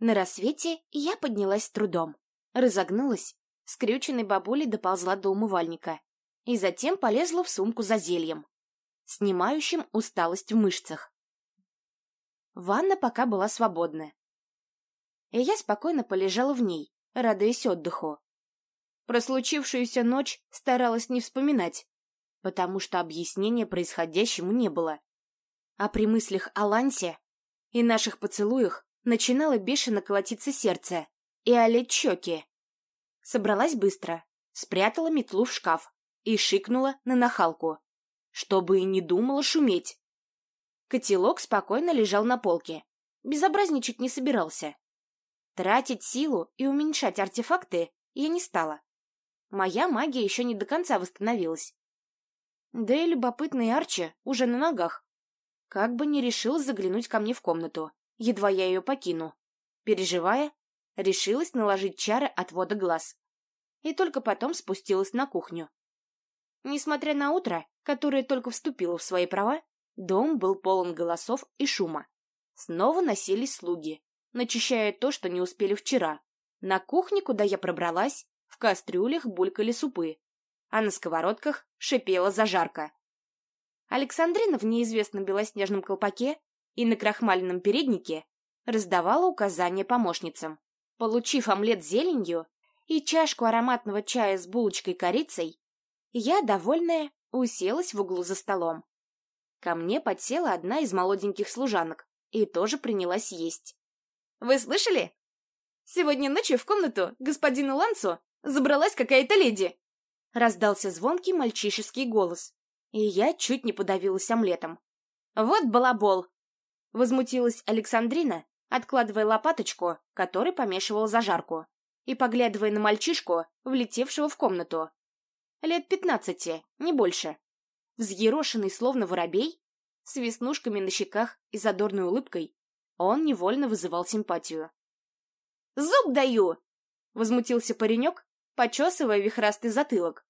На рассвете я поднялась трудом, разогнулась, скрюченной бабулей доползла до умывальника и затем полезла в сумку за зельем, снимающим усталость в мышцах. Ванна пока была свободна, и я спокойно полежала в ней, радуясь отдыху. Про случившуюся ночь старалась не вспоминать, потому что объяснения происходящему не было. А при мыслях о Лансе и наших поцелуях начинало бешено колотиться сердце и олеть щеки. Собралась быстро, спрятала метлу в шкаф и шикнула на нахалку, чтобы и не думала шуметь. Котелок спокойно лежал на полке, безобразничать не собирался. Тратить силу и уменьшать артефакты я не стала. Моя магия еще не до конца восстановилась. Да и любопытный Арчи уже на ногах. Как бы не решил заглянуть ко мне в комнату, едва я ее покину. Переживая, решилась наложить чары отвода глаз. И только потом спустилась на кухню. Несмотря на утро, которое только вступило в свои права, дом был полон голосов и шума. Снова носились слуги, начищая то, что не успели вчера. На кухне, куда я пробралась, в кастрюлях булькали супы, а на сковородках шипела зажарка. Александрина в неизвестном белоснежном колпаке и на крахмаленном переднике раздавала указания помощницам. Получив омлет с зеленью и чашку ароматного чая с булочкой корицей, я, довольная, уселась в углу за столом. Ко мне подсела одна из молоденьких служанок и тоже принялась есть. «Вы слышали? Сегодня ночью в комнату господину Лансу забралась какая-то леди!» Раздался звонкий мальчишеский голос, и я чуть не подавилась омлетом. «Вот балабол!» Возмутилась Александрина, откладывая лопаточку, который помешивал зажарку, и поглядывая на мальчишку, влетевшего в комнату. Лет пятнадцати, не больше. Взъерошенный, словно воробей, с веснушками на щеках и задорной улыбкой, он невольно вызывал симпатию. «Зуб даю!» — возмутился паренек, почесывая вихрастый затылок.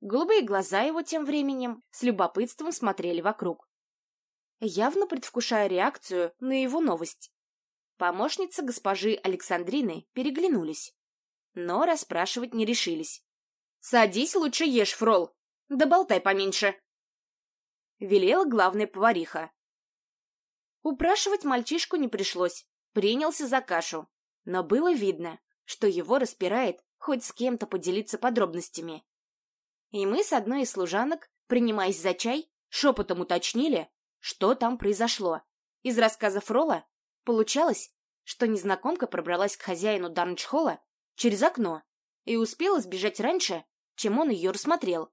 Голубые глаза его тем временем с любопытством смотрели вокруг. Явно предвкушая реакцию на его новость. Помощницы госпожи Александрины переглянулись, но расспрашивать не решились. «Садись, лучше ешь, фрол, да болтай поменьше!» Велела главная повариха. Упрашивать мальчишку не пришлось, принялся за кашу, но было видно, что его распирает хоть с кем-то поделиться подробностями. И мы с одной из служанок, принимаясь за чай, шепотом уточнили, что там произошло. Из рассказов Рола получалось, что незнакомка пробралась к хозяину Дарнчхола через окно и успела сбежать раньше, чем он ее рассмотрел.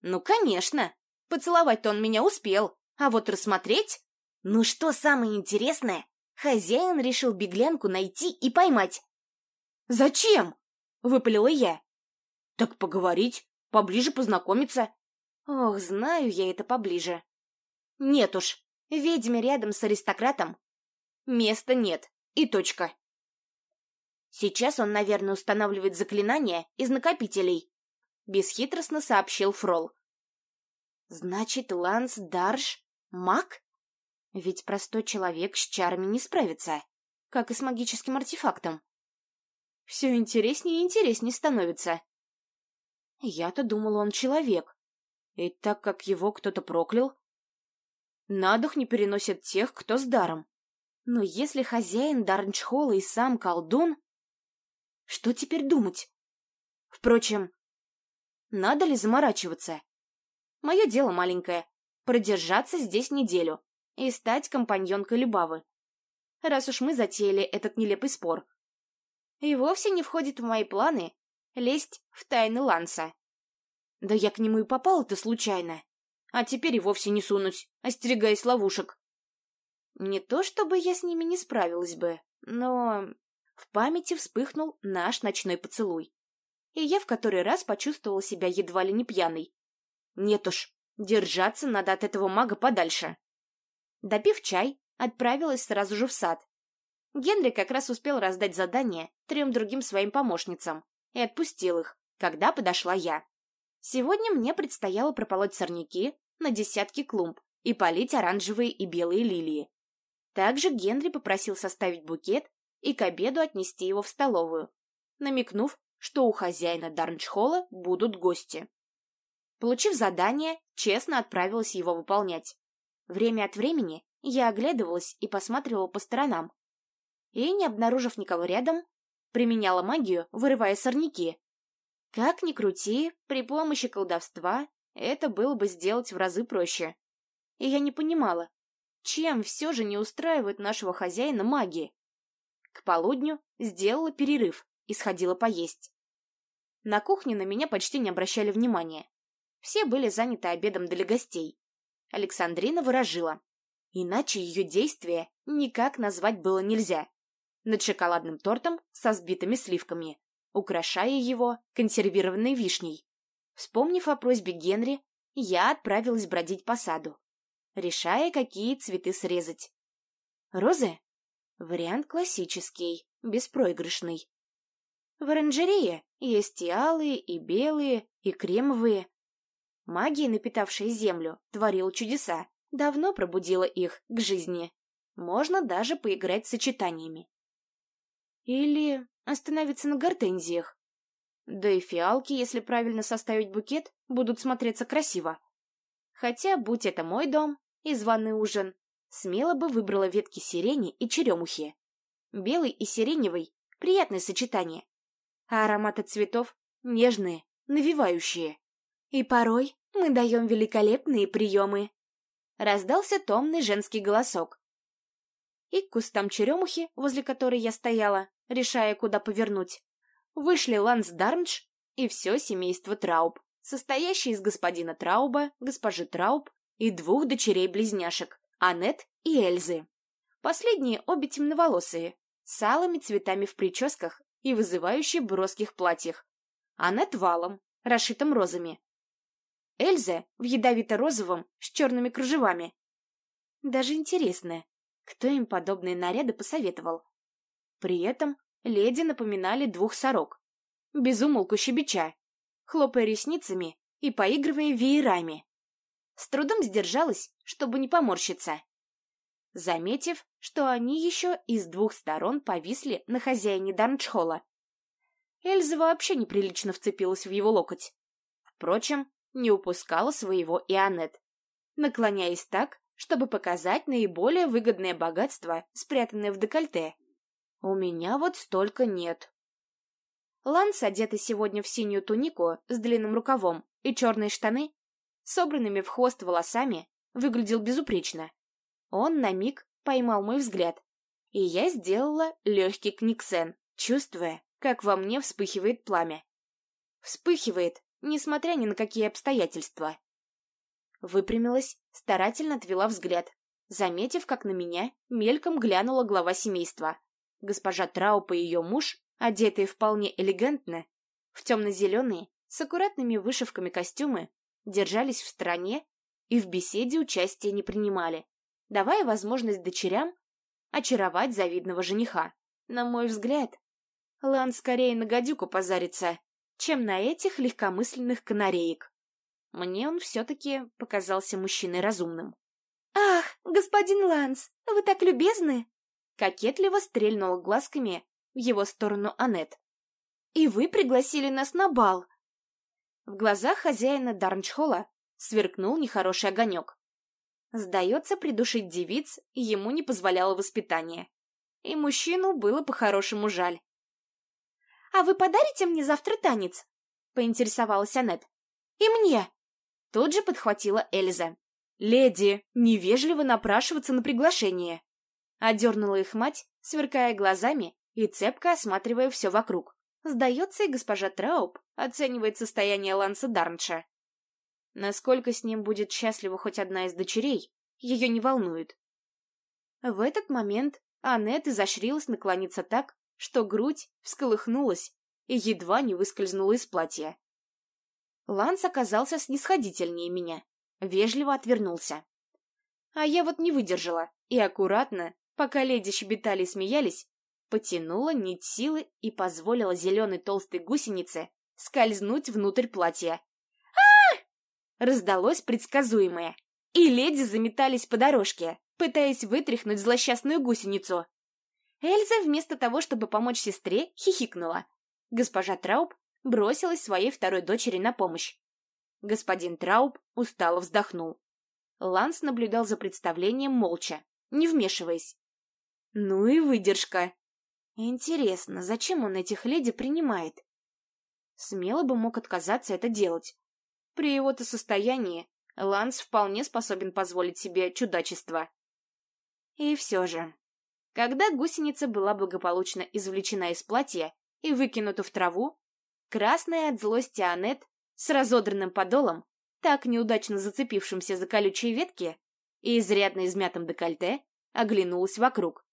Ну, конечно, поцеловать-то он меня успел, а вот рассмотреть... Ну что самое интересное, хозяин решил беглянку найти и поймать. «Зачем?» — выпалила я. «Так поговорить, поближе познакомиться». «Ох, знаю я это поближе». «Нет уж, ведьме рядом с аристократом места нет, и точка». Сейчас он, наверное, устанавливает заклинания из накопителей. Бесхитростно сообщил Фрол. Значит, Ланс Дарш — маг? Ведь простой человек с чарами не справится, как и с магическим артефактом. Все интереснее и интереснее становится. Я-то думала, он человек. И так как его кто-то проклял, на дух не переносят тех, кто с даром. Но если хозяин Дарнчхола и сам колдун, что теперь думать? Впрочем, надо ли заморачиваться? Мое дело маленькое — продержаться здесь неделю и стать компаньонкой Любавы. Раз уж мы затеяли этот нелепый спор. И вовсе не входит в мои планы лезть в тайны Ланса. Да я к нему и попала-то случайно. А теперь и вовсе не сунусь, остерегаясь ловушек. Не то чтобы я с ними не справилась бы, но... В памяти вспыхнул наш ночной поцелуй. И я в который раз почувствовала себя едва ли не пьяной. Нет уж, держаться надо от этого мага подальше. Допив чай, отправилась сразу же в сад. Генри как раз успел раздать задание трем другим своим помощницам и отпустил их, когда подошла я. Сегодня мне предстояло прополоть сорняки на десятки клумб и полить оранжевые и белые лилии. Также Генри попросил составить букет и к обеду отнести его в столовую, намекнув, что у хозяина Дарнчхола будут гости. Получив задание, честно отправилась его выполнять. Время от времени я оглядывалась и посматривала по сторонам. И, не обнаружив никого рядом, применяла магию, вырывая сорняки. Как ни крути, при помощи колдовства это было бы сделать в разы проще. И я не понимала, чем все же не устраивает нашего хозяина магии. К полудню сделала перерыв и сходила поесть. На кухне на меня почти не обращали внимания. Все были заняты обедом для гостей. Александрина выражила. Иначе ее действия никак назвать было нельзя. Над шоколадным тортом со сбитыми сливками, украшая его консервированной вишней. Вспомнив о просьбе Генри, я отправилась бродить по саду, решая, какие цветы срезать. Розы? Вариант классический, беспроигрышный. В оранжерее есть и алые, и белые, и кремовые. Магия, напитавшая землю, творила чудеса, давно пробудила их к жизни. Можно даже поиграть с сочетаниями. Или остановиться на гортензиях. Да и фиалки, если правильно составить букет, будут смотреться красиво. Хотя, будь это мой дом и званый ужин, смело бы выбрала ветки сирени и черемухи. Белый и сиреневый — приятное сочетание а ароматы цветов нежные, навевающие. И порой мы даем великолепные приемы. Раздался томный женский голосок. И к кустам черемухи, возле которой я стояла, решая, куда повернуть, вышли Ланс Дарнш и все семейство Трауб, состоящее из господина Трауба, госпожи Трауб и двух дочерей-близняшек, Аннет и Эльзы. Последние обе темноволосые, с алыми цветами в прическах и вызывающе броских платьях. Аннет валом, расшитым розами. Эльза в ядовито-розовом с черными кружевами. Даже интересно, кто им подобные наряды посоветовал. При этом леди напоминали двух сорок, безумолку щебеча, хлопая ресницами и поигрывая веерами. С трудом сдержалась, чтобы не поморщиться заметив, что они еще и с двух сторон повисли на хозяине Дарнчхола. Эльза вообще неприлично вцепилась в его локоть. Впрочем, не упускала своего и Аннет, наклоняясь так, чтобы показать наиболее выгодное богатство, спрятанное в декольте. У меня вот столько нет. Ланс, одетый сегодня в синюю тунику с длинным рукавом и черные штаны, собранными в хвост волосами, выглядел безупречно. Он на миг поймал мой взгляд, и я сделала легкий книксен, чувствуя, как во мне вспыхивает пламя. Вспыхивает, несмотря ни на какие обстоятельства. Выпрямилась, старательно отвела взгляд, заметив, как на меня мельком глянула глава семейства. Госпожа Траупа и ее муж, одетые вполне элегантно, в темно-зеленые, с аккуратными вышивками костюмы, держались в стороне и в беседе участия не принимали давая возможность дочерям очаровать завидного жениха. На мой взгляд, Лан скорее на гадюку позарится, чем на этих легкомысленных канареек. Мне он все-таки показался мужчиной разумным. «Ах, господин Ланс, вы так любезны!» Кокетливо стрельнула глазками в его сторону Анет. «И вы пригласили нас на бал!» В глазах хозяина Дарнчхола сверкнул нехороший огонек. Сдается, придушить девиц ему не позволяло воспитание. И мужчину было по-хорошему жаль. «А вы подарите мне завтра танец?» — поинтересовалась Аннет. «И мне!» Тут же подхватила Эльза. «Леди, невежливо напрашиваться на приглашение!» Одернула их мать, сверкая глазами и цепко осматривая все вокруг. Сдается, и госпожа Трауб оценивает состояние Ланса Дарнша. Насколько с ним будет счастлива хоть одна из дочерей, ее не волнует. В этот момент Аннет изощрилась наклониться так, что грудь всколыхнулась и едва не выскользнула из платья. Ланс оказался снисходительнее меня, вежливо отвернулся. А я вот не выдержала и аккуратно, пока леди щебетали и смеялись, потянула нить силы и позволила зеленой толстой гусенице скользнуть внутрь платья раздалось предсказуемое, и леди заметались по дорожке, пытаясь вытряхнуть злосчастную гусеницу. Эльза вместо того, чтобы помочь сестре, хихикнула. Госпожа Трауб бросилась своей второй дочери на помощь. Господин Трауб устало вздохнул. Ланс наблюдал за представлением молча, не вмешиваясь. Ну и выдержка. Интересно, зачем он этих леди принимает? Смело бы мог отказаться это делать. При его-то состоянии Ланс вполне способен позволить себе чудачество. И все же, когда гусеница была благополучно извлечена из платья и выкинута в траву, красная от злости Анет с разодранным подолом, так неудачно зацепившимся за колючие ветки и изрядно измятым декольте, оглянулась вокруг.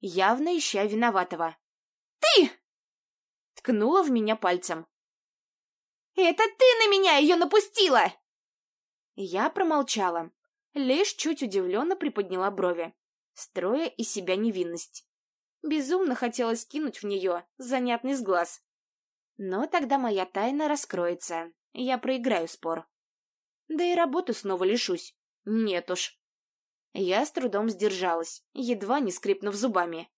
Явно ища виноватого. «Ты!» Ткнула в меня пальцем. «Это ты на меня ее напустила!» Я промолчала, лишь чуть удивленно приподняла брови, строя из себя невинность. Безумно хотелось кинуть в нее занятный сглаз. Но тогда моя тайна раскроется, я проиграю спор. Да и работу снова лишусь. Нет уж. Я с трудом сдержалась, едва не скрипнув зубами.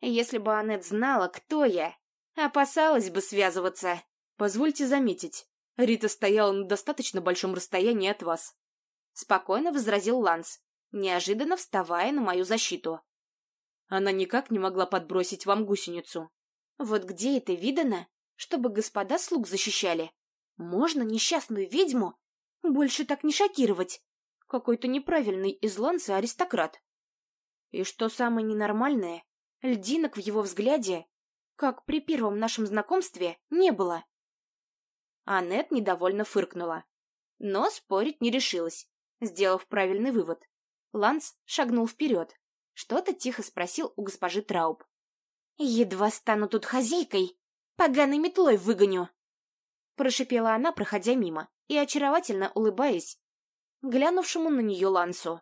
Если бы Аннет знала, кто я, опасалась бы связываться. Позвольте заметить, Рита стояла на достаточно большом расстоянии от вас. Спокойно возразил Ланс, неожиданно вставая на мою защиту. Она никак не могла подбросить вам гусеницу. Вот где это видано, чтобы господа слуг защищали? Можно несчастную ведьму больше так не шокировать. Какой-то неправильный из Ланса аристократ. И что самое ненормальное, льдинок в его взгляде, как при первом нашем знакомстве, не было. Аннет недовольно фыркнула. Но спорить не решилась, сделав правильный вывод. Ланс шагнул вперед. Что-то тихо спросил у госпожи Трауб. «Едва стану тут хозяйкой, поганой метлой выгоню!» Прошипела она, проходя мимо, и очаровательно улыбаясь, глянувшему на нее Лансу.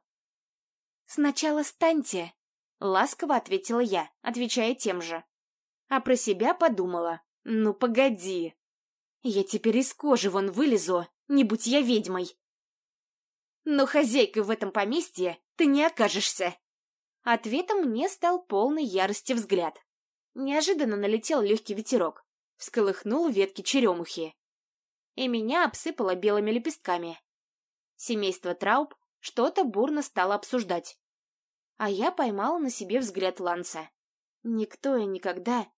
«Сначала станьте!» — ласково ответила я, отвечая тем же. А про себя подумала. «Ну, погоди!» Я теперь из кожи вон вылезу, не будь я ведьмой. Но хозяйкой в этом поместье ты не окажешься. Ответом мне стал полный ярости взгляд. Неожиданно налетел легкий ветерок, всколыхнул ветки черемухи. И меня обсыпало белыми лепестками. Семейство Трауб что-то бурно стало обсуждать. А я поймала на себе взгляд Ланса. Никто и никогда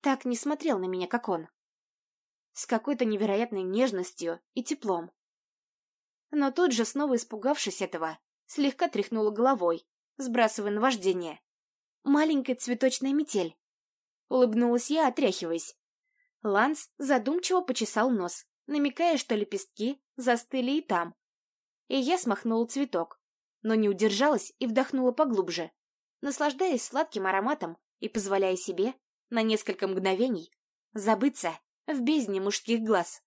так не смотрел на меня, как он с какой-то невероятной нежностью и теплом. Но тут же, снова испугавшись этого, слегка тряхнула головой, сбрасывая наваждение. Маленькая цветочная метель. Улыбнулась я, отряхиваясь. Ланс задумчиво почесал нос, намекая, что лепестки застыли и там. И я смахнула цветок, но не удержалась и вдохнула поглубже, наслаждаясь сладким ароматом и позволяя себе на несколько мгновений забыться в бездне мужских глаз.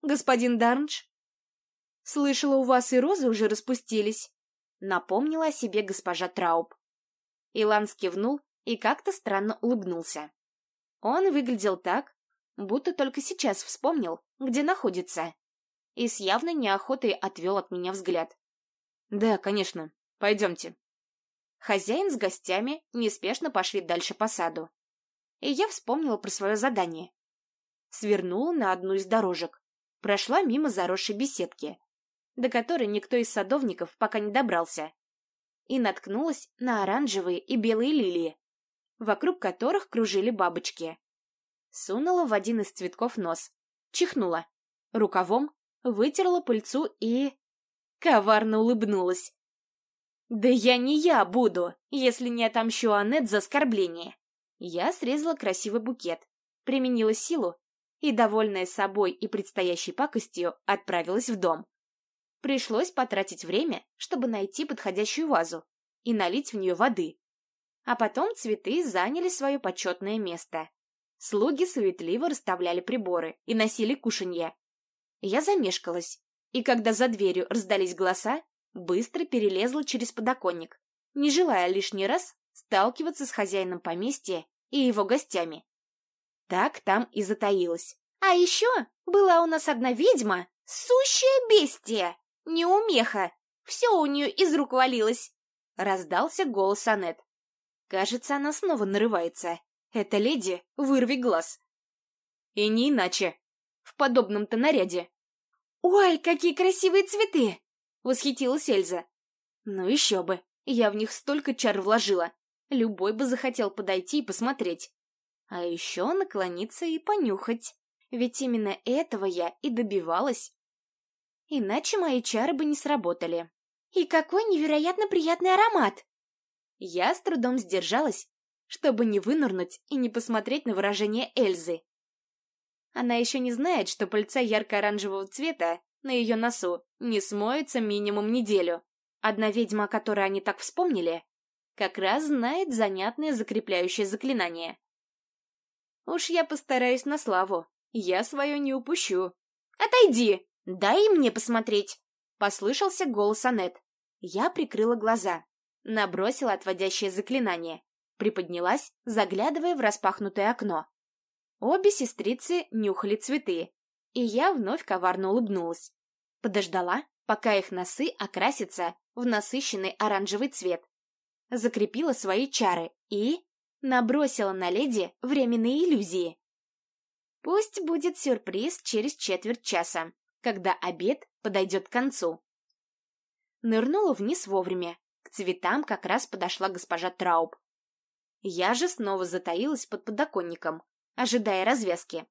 «Господин Дарндж?» «Слышала, у вас и розы уже распустились», — напомнила о себе госпожа Трауб. Илан скивнул и как-то странно улыбнулся. Он выглядел так, будто только сейчас вспомнил, где находится, и с явной неохотой отвел от меня взгляд. «Да, конечно. Пойдемте». Хозяин с гостями неспешно пошли дальше по саду. И я вспомнила про свое задание свернула на одну из дорожек, прошла мимо заросшей беседки, до которой никто из садовников пока не добрался, и наткнулась на оранжевые и белые лилии, вокруг которых кружили бабочки. Сунула в один из цветков нос, чихнула, рукавом вытерла пыльцу и... коварно улыбнулась. «Да я не я буду, если не отомщу Аннет за оскорбление!» Я срезала красивый букет, применила силу и, довольная собой и предстоящей пакостью, отправилась в дом. Пришлось потратить время, чтобы найти подходящую вазу и налить в нее воды. А потом цветы заняли свое почетное место. Слуги суетливо расставляли приборы и носили кушанье. Я замешкалась, и когда за дверью раздались голоса, быстро перелезла через подоконник, не желая лишний раз сталкиваться с хозяином поместья и его гостями. Так там и затаилась. А еще была у нас одна ведьма, сущая бестия, неумеха. Все у нее из рук валилось. Раздался голос Анет. Кажется, она снова нарывается. Это леди, вырви глаз. И не иначе. В подобном-то наряде. «Ой, какие красивые цветы!» — восхитилась Эльза. «Ну еще бы, я в них столько чар вложила. Любой бы захотел подойти и посмотреть. А еще наклониться и понюхать. Ведь именно этого я и добивалась. Иначе мои чары бы не сработали. И какой невероятно приятный аромат! Я с трудом сдержалась, чтобы не вынырнуть и не посмотреть на выражение Эльзы. Она еще не знает, что пыльца ярко-оранжевого цвета на ее носу не смоется минимум неделю. Одна ведьма, о которой они так вспомнили, как раз знает занятное закрепляющее заклинание. Уж я постараюсь на славу, я свое не упущу. «Отойди! Дай мне посмотреть!» Послышался голос Анет. Я прикрыла глаза, набросила отводящее заклинание, приподнялась, заглядывая в распахнутое окно. Обе сестрицы нюхали цветы, и я вновь коварно улыбнулась. Подождала, пока их носы окрасятся в насыщенный оранжевый цвет. Закрепила свои чары и набросила на леди временные иллюзии. Пусть будет сюрприз через четверть часа, когда обед подойдет к концу. Нырнула вниз вовремя. К цветам как раз подошла госпожа Трауб. Я же снова затаилась под подоконником, ожидая развязки.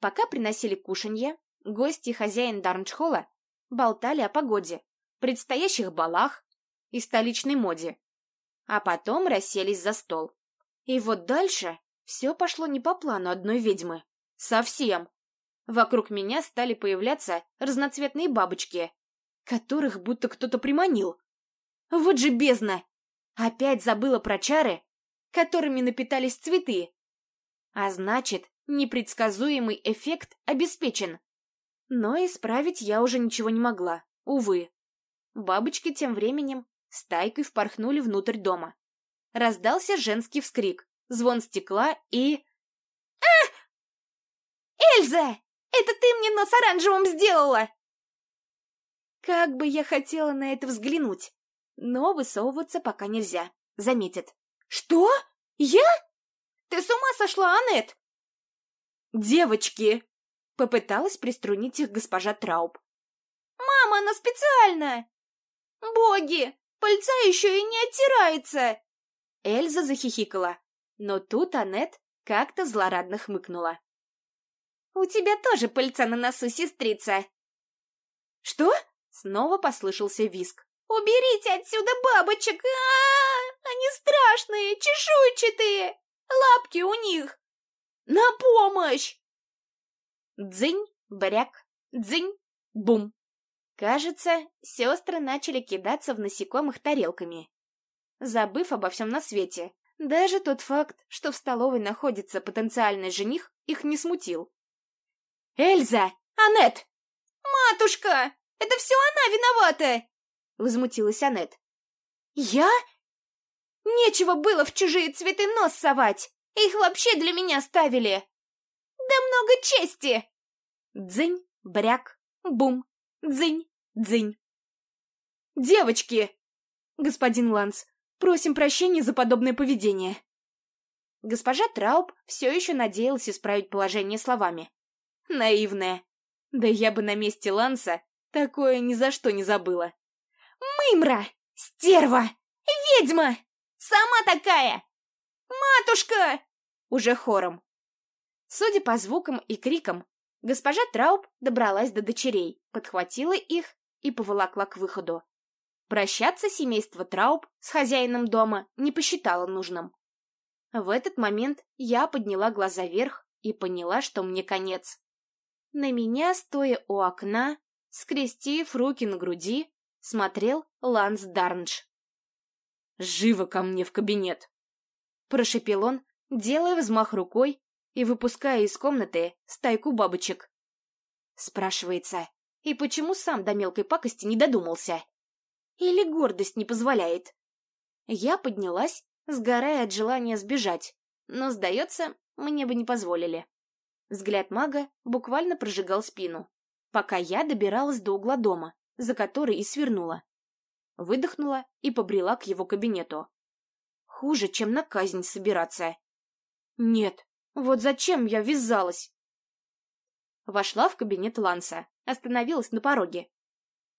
Пока приносили кушанье, гости и хозяин Дарнчхола болтали о погоде, предстоящих балах и столичной моде. А потом расселись за стол. И вот дальше все пошло не по плану одной ведьмы. Совсем. Вокруг меня стали появляться разноцветные бабочки, которых будто кто-то приманил. Вот же бездна! Опять забыла про чары, которыми напитались цветы. А значит, непредсказуемый эффект обеспечен. Но исправить я уже ничего не могла, увы. Бабочки тем временем стайкой впорхнули внутрь дома. Раздался женский вскрик, звон стекла и... «А! Эльза! Это ты мне нос оранжевым сделала!» Как бы я хотела на это взглянуть, но высовываться пока нельзя, заметит. «Что? Я?» Ты с ума сошла, Анет? Девочки! Попыталась приструнить их госпожа Трауб. Мама, она специально! Боги! Пыльца еще и не оттирается! Эльза захихикала, но тут Анет как-то злорадно хмыкнула. «У тебя тоже пыльца на носу, сестрица!» «Что?» — снова послышался виск. «Уберите отсюда бабочек! А, -а, -а! Они страшные, чешуйчатые!» Лапки у них! На помощь!» Дзынь, бряк, дзынь, бум. Кажется, сестры начали кидаться в насекомых тарелками. Забыв обо всем на свете, даже тот факт, что в столовой находится потенциальный жених, их не смутил. «Эльза! Анет! «Матушка! Это все она виновата!» — возмутилась Анет. «Я? Нечего было в чужие цветы нос совать. Их вообще для меня ставили. Да много чести. Дзынь, бряк, бум, дзынь, дзынь. Девочки! Господин Ланс, просим прощения за подобное поведение. Госпожа Трауб все еще надеялась исправить положение словами. Наивная. Да я бы на месте Ланса такое ни за что не забыла. «Мымра! Стерва! Ведьма!» Сама такая! Матушка!» Уже хором. Судя по звукам и крикам, госпожа Трауб добралась до дочерей, подхватила их и поволокла к выходу. Прощаться семейство Трауб с хозяином дома не посчитало нужным. В этот момент я подняла глаза вверх и поняла, что мне конец. На меня, стоя у окна, скрестив руки на груди, смотрел Ланс Дарнж. Живо ко мне в кабинет!» Прошепел он, делая взмах рукой и выпуская из комнаты стайку бабочек. Спрашивается, и почему сам до мелкой пакости не додумался? Или гордость не позволяет? Я поднялась, сгорая от желания сбежать, но, сдается, мне бы не позволили. Взгляд мага буквально прожигал спину, пока я добиралась до угла дома, за который и свернула выдохнула и побрела к его кабинету. Хуже, чем на казнь собираться. Нет, вот зачем я ввязалась? Вошла в кабинет Ланса, остановилась на пороге.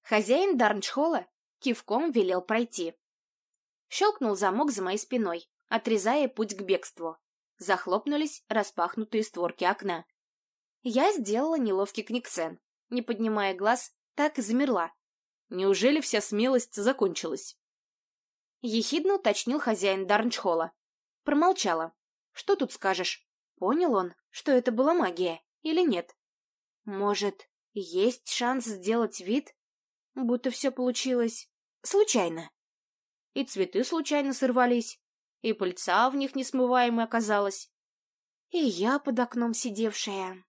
Хозяин Дарнчхола кивком велел пройти. Щелкнул замок за моей спиной, отрезая путь к бегству. Захлопнулись распахнутые створки окна. Я сделала неловкий книгсен, не поднимая глаз, так и замерла. Неужели вся смелость закончилась? Ехидно уточнил хозяин Дарнчхола. Промолчала. Что тут скажешь? Понял он, что это была магия или нет? Может, есть шанс сделать вид, будто все получилось случайно? И цветы случайно сорвались, и пыльца в них несмываемой оказалась, и я под окном сидевшая.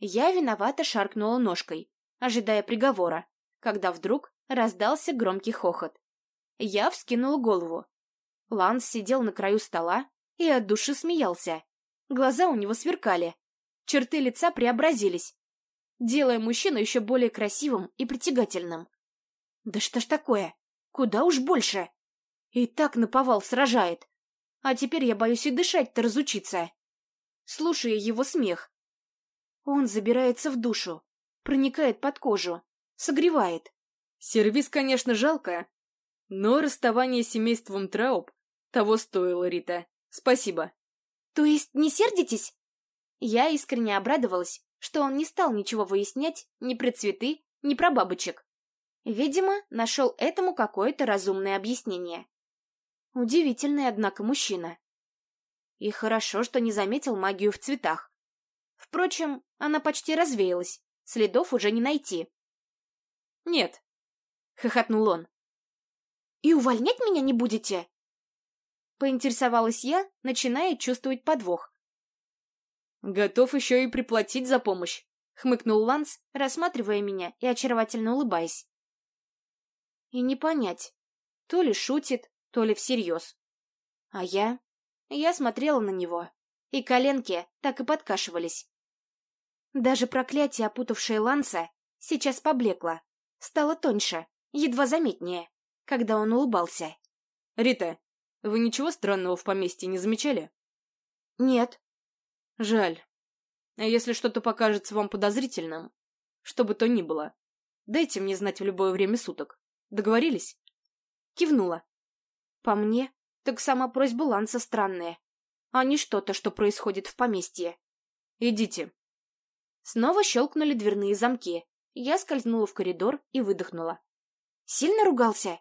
Я виновато шаркнула ножкой, ожидая приговора, когда вдруг раздался громкий хохот. Я вскинула голову. Ланс сидел на краю стола и от души смеялся. Глаза у него сверкали. Черты лица преобразились, делая мужчину еще более красивым и притягательным. Да что ж такое? Куда уж больше? И так наповал сражает. А теперь я боюсь и дышать-то разучиться. Слушая его смех. Он забирается в душу, проникает под кожу, согревает. Сервис, конечно, жалко, но расставание с семейством Трауб того стоило, Рита. Спасибо. То есть не сердитесь? Я искренне обрадовалась, что он не стал ничего выяснять ни про цветы, ни про бабочек. Видимо, нашел этому какое-то разумное объяснение. Удивительный, однако, мужчина. И хорошо, что не заметил магию в цветах. Впрочем, она почти развеялась, следов уже не найти. «Нет», — хохотнул он. «И увольнять меня не будете?» Поинтересовалась я, начиная чувствовать подвох. «Готов еще и приплатить за помощь», — хмыкнул Ланс, рассматривая меня и очаровательно улыбаясь. И не понять, то ли шутит, то ли всерьез. А я... Я смотрела на него, и коленки так и подкашивались. Даже проклятие, опутавшее Ланса, сейчас поблекло, стало тоньше, едва заметнее, когда он улыбался. «Рита, вы ничего странного в поместье не замечали?» «Нет». «Жаль. А если что-то покажется вам подозрительным, что бы то ни было, дайте мне знать в любое время суток. Договорились?» Кивнула. По мне, так сама просьба Ланса странная, а не что-то, что происходит в поместье. Идите. Снова щелкнули дверные замки. Я скользнула в коридор и выдохнула. Сильно ругался?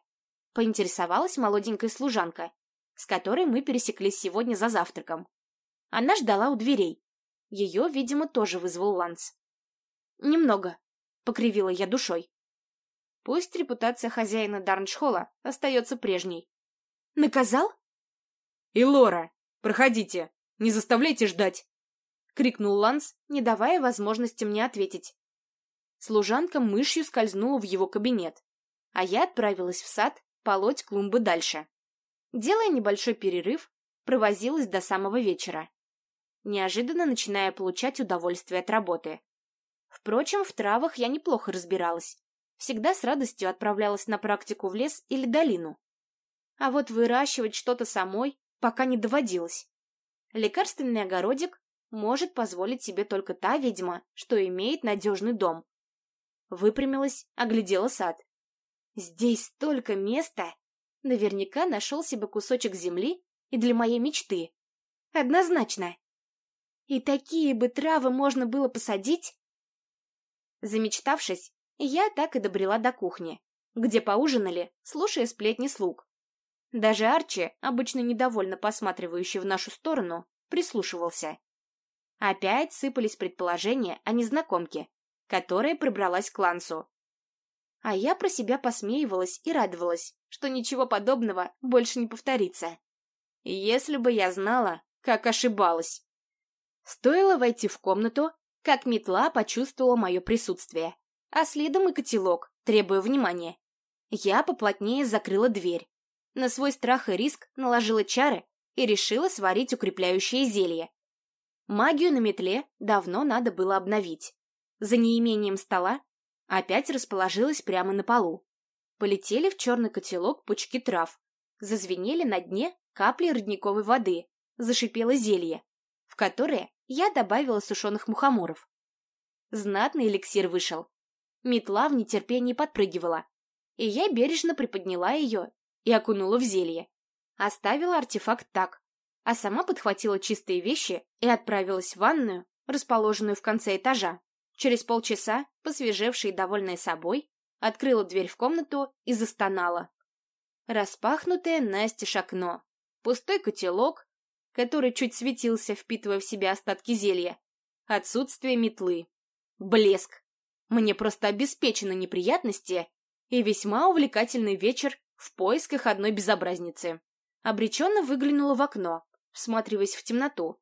Поинтересовалась молоденькая служанка, с которой мы пересеклись сегодня за завтраком. Она ждала у дверей. Ее, видимо, тоже вызвал Ланс. «Немного», — покривила я душой. Пусть репутация хозяина Дарншхола остается прежней. Наказал? И Лора, проходите, не заставляйте ждать! Крикнул Ланс, не давая возможности мне ответить. Служанка мышью скользнула в его кабинет, а я отправилась в сад полоть клумбы дальше. Делая небольшой перерыв, провозилась до самого вечера, неожиданно начиная получать удовольствие от работы. Впрочем, в травах я неплохо разбиралась. Всегда с радостью отправлялась на практику в лес или долину. А вот выращивать что-то самой пока не доводилось. Лекарственный огородик может позволить себе только та ведьма, что имеет надежный дом. Выпрямилась, оглядела сад. Здесь столько места! Наверняка нашелся бы кусочек земли и для моей мечты. Однозначно. И такие бы травы можно было посадить? Замечтавшись, я так и добрела до кухни, где поужинали, слушая сплетни слуг. Даже Арчи, обычно недовольно посматривающий в нашу сторону, прислушивался. Опять сыпались предположения о незнакомке, которая прибралась к Лансу. А я про себя посмеивалась и радовалась, что ничего подобного больше не повторится. Если бы я знала, как ошибалась. Стоило войти в комнату, как метла почувствовала мое присутствие, а следом и котелок, требуя внимания. Я поплотнее закрыла дверь, на свой страх и риск наложила чары и решила сварить укрепляющее зелье. Магию на метле давно надо было обновить. За неимением стола опять расположилась прямо на полу. Полетели в черный котелок пучки трав, зазвенели на дне капли родниковой воды, зашипело зелье, в которое я добавила сушеных мухоморов. Знатный эликсир вышел. Метла в нетерпении подпрыгивала, и я бережно приподняла ее и окунула в зелье. Оставила артефакт так, а сама подхватила чистые вещи и отправилась в ванную, расположенную в конце этажа. Через полчаса, посвежевшая и довольная собой, открыла дверь в комнату и застонала. Распахнутое настежь окно, пустой котелок, который чуть светился, впитывая в себя остатки зелья, отсутствие метлы, блеск. Мне просто обеспечены неприятности и весьма увлекательный вечер в поисках одной безобразницы. Обреченно выглянула в окно, всматриваясь в темноту,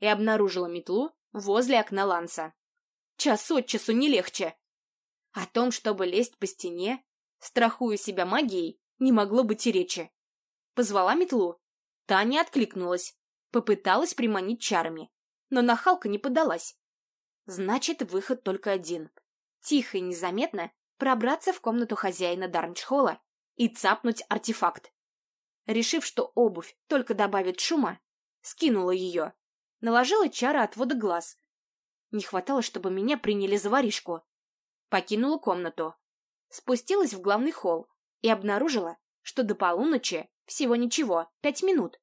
и обнаружила метлу возле окна Ланса. Час от часу не легче. О том, чтобы лезть по стене, страхуя себя магией, не могло быть и речи. Позвала метлу. Та не откликнулась. Попыталась приманить чарами. Но нахалка не подалась. Значит, выход только один. Тихо и незаметно пробраться в комнату хозяина Дарнчхола и цапнуть артефакт. Решив, что обувь только добавит шума, скинула ее. Наложила чары отвода глаз. Не хватало, чтобы меня приняли за воришку. Покинула комнату. Спустилась в главный холл и обнаружила, что до полуночи всего ничего, пять минут.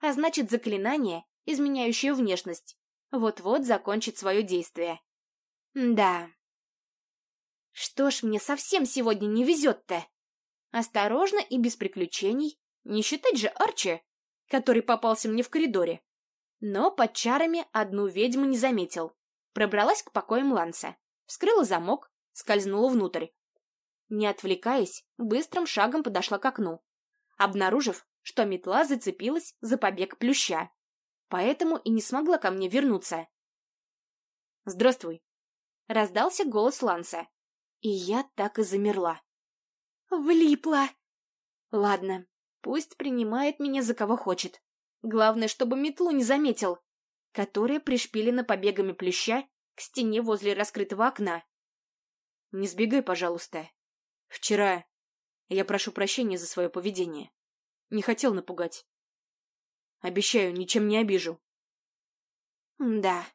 А значит, заклинание, изменяющее внешность, вот-вот закончит свое действие. Да. Что ж мне совсем сегодня не везет-то? Осторожно и без приключений, не считать же Арчи, который попался мне в коридоре. Но под чарами одну ведьму не заметил. Пробралась к покоям Ланса, вскрыла замок, скользнула внутрь. Не отвлекаясь, быстрым шагом подошла к окну, обнаружив, что метла зацепилась за побег плюща. Поэтому и не смогла ко мне вернуться. «Здравствуй!» — раздался голос Ланса. И я так и замерла. «Влипла!» «Ладно, пусть принимает меня за кого хочет. Главное, чтобы метлу не заметил, которая пришпилена побегами плюща к стене возле раскрытого окна. Не сбегай, пожалуйста. Вчера я прошу прощения за свое поведение. Не хотел напугать. Обещаю, ничем не обижу. Да,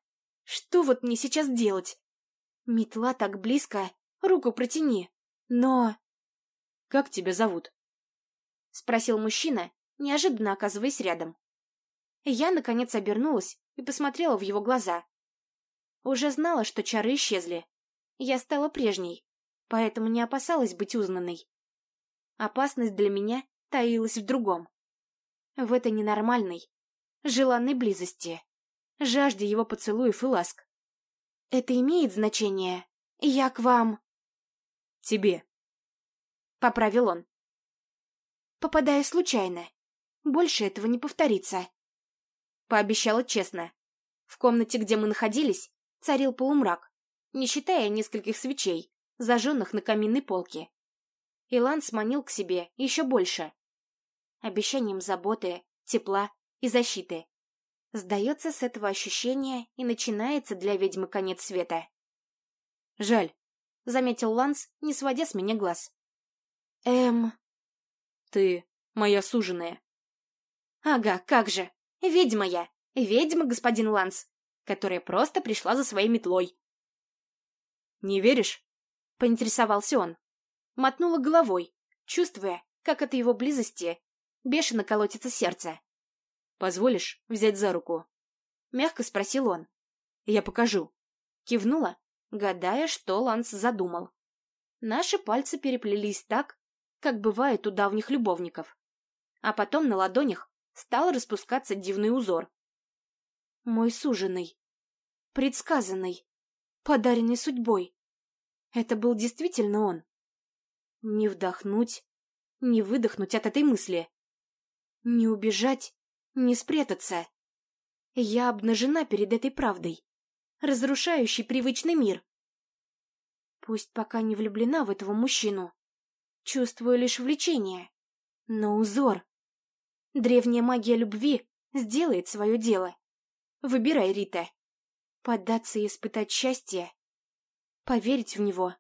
что вот мне сейчас делать? Метла так близко, руку протяни. Но... Как тебя зовут? Спросил мужчина, неожиданно оказываясь рядом. Я, наконец, обернулась и посмотрела в его глаза. Уже знала, что чары исчезли. Я стала прежней поэтому не опасалась быть узнанной. Опасность для меня таилась в другом. В этой ненормальной, желанной близости, жажде его поцелуев и ласк. Это имеет значение? Я к вам... Тебе. Поправил он. Попадая случайно. Больше этого не повторится. Пообещала честно. В комнате, где мы находились, царил полумрак, не считая нескольких свечей, зажженных на каминной полке. Илан сманил к себе еще больше. Обещанием заботы, тепла и защиты. Сдается с этого ощущения и начинается для ведьмы конец света. «Жаль», — заметил Ланс, не сводя с меня глаз. «Эм...» «Ты моя суженая». «Ага, как же! Ведьма я! Ведьма, господин Ланс, которая просто пришла за своей метлой». «Не веришь?» — поинтересовался он. Мотнула головой, чувствуя, как от его близости бешено колотится сердце. «Позволишь взять за руку?» — мягко спросил он. «Я покажу». Кивнула, гадая, что Ланс задумал. Наши пальцы переплелись так, как бывает у давних любовников. А потом на ладонях стал распускаться дивный узор. Мой суженый, предсказанный, подаренный судьбой. Это был действительно он. Не вдохнуть, не выдохнуть от этой мысли. Не убежать, не спрятаться. Я обнажена перед этой правдой, разрушающей привычный мир. Пусть пока не влюблена в этого мужчину. Чувствую лишь влечение. Но узор. Древняя магия любви сделает свое дело. Выбирай, Рита. Поддаться и испытать счастье Поверить в него.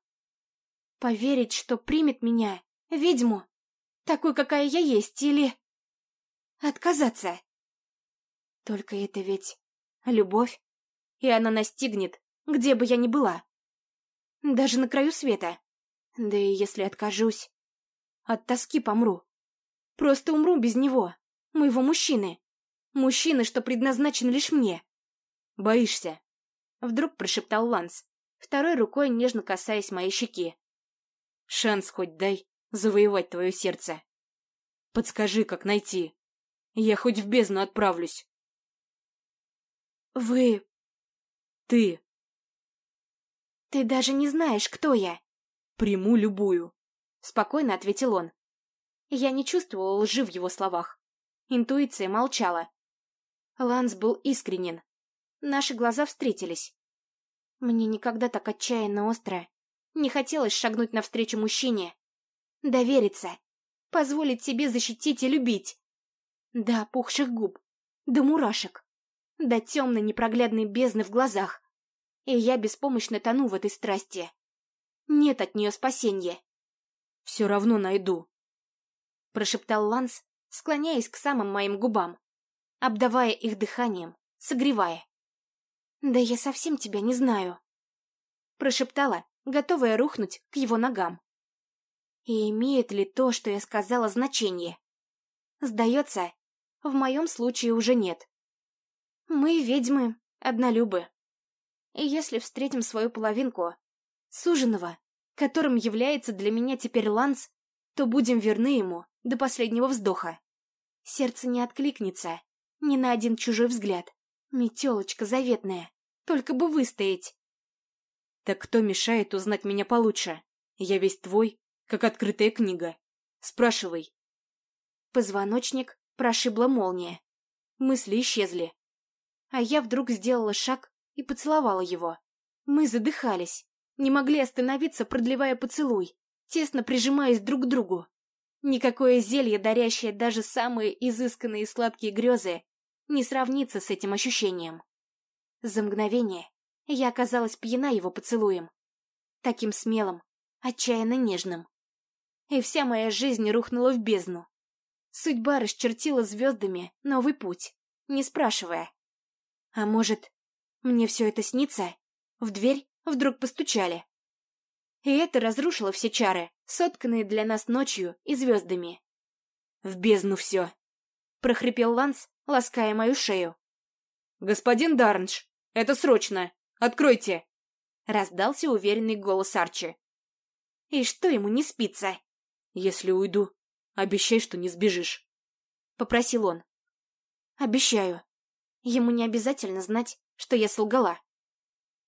Поверить, что примет меня, ведьму, такой, какая я есть, или... Отказаться. Только это ведь любовь, и она настигнет, где бы я ни была. Даже на краю света. Да и если откажусь, от тоски помру. Просто умру без него, моего мужчины. Мужчины, что предназначен лишь мне. Боишься? Вдруг прошептал Ланс, второй рукой нежно касаясь моей щеки. Шанс хоть дай завоевать твое сердце. Подскажи, как найти. Я хоть в бездну отправлюсь. Вы... Ты. Ты даже не знаешь, кто я. Приму любую. Спокойно ответил он. Я не чувствовала лжи в его словах. Интуиция молчала. Ланс был искренен. Наши глаза встретились. Мне никогда так отчаянно остро не хотелось шагнуть навстречу мужчине. Довериться. Позволить себе защитить и любить. До опухших губ. До мурашек. До темной непроглядной бездны в глазах. И я беспомощно тону в этой страсти. Нет от нее спасения. «Все равно найду», — прошептал Ланс, склоняясь к самым моим губам, обдавая их дыханием, согревая. «Да я совсем тебя не знаю», — прошептала, готовая рухнуть к его ногам. И имеет ли то, что я сказала, значение? Сдается, в моем случае уже нет. Мы, ведьмы, однолюбы. И если встретим свою половинку, суженого, которым является для меня теперь Ланс, то будем верны ему до последнего вздоха. Сердце не откликнется ни на один чужой взгляд. Метелочка заветная, только бы выстоять. Так кто мешает узнать меня получше? Я весь твой, как открытая книга. Спрашивай. Позвоночник прошибла молния. Мысли исчезли. А я вдруг сделала шаг и поцеловала его. Мы задыхались, не могли остановиться, продлевая поцелуй, тесно прижимаясь друг к другу. Никакое зелье, дарящее даже самые изысканные сладкие грезы, не сравнится с этим ощущением. За мгновение я оказалась пьяна его поцелуем. Таким смелым, отчаянно нежным. И вся моя жизнь рухнула в бездну. Судьба расчертила звездами новый путь, не спрашивая. А может, мне все это снится? В дверь вдруг постучали. И это разрушило все чары, сотканные для нас ночью и звездами. «В бездну все!» — прохрипел Ланс, лаская мою шею. «Господин Дарнш, это срочно! Откройте!» Раздался уверенный голос Арчи. «И что ему не спится?» «Если уйду, обещай, что не сбежишь», — попросил он. «Обещаю. Ему не обязательно знать, что я солгала».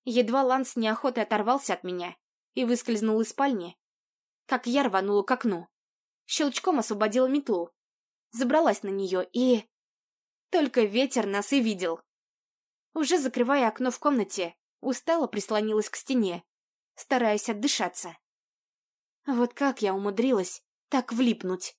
Едва Ланс неохотой оторвался от меня и выскользнул из спальни, как я рванула к окну. Щелчком освободила метлу, забралась на нее и... Только ветер нас и видел. Уже закрывая окно в комнате, устало прислонилась к стене, стараясь отдышаться. Вот как я умудрилась так влипнуть?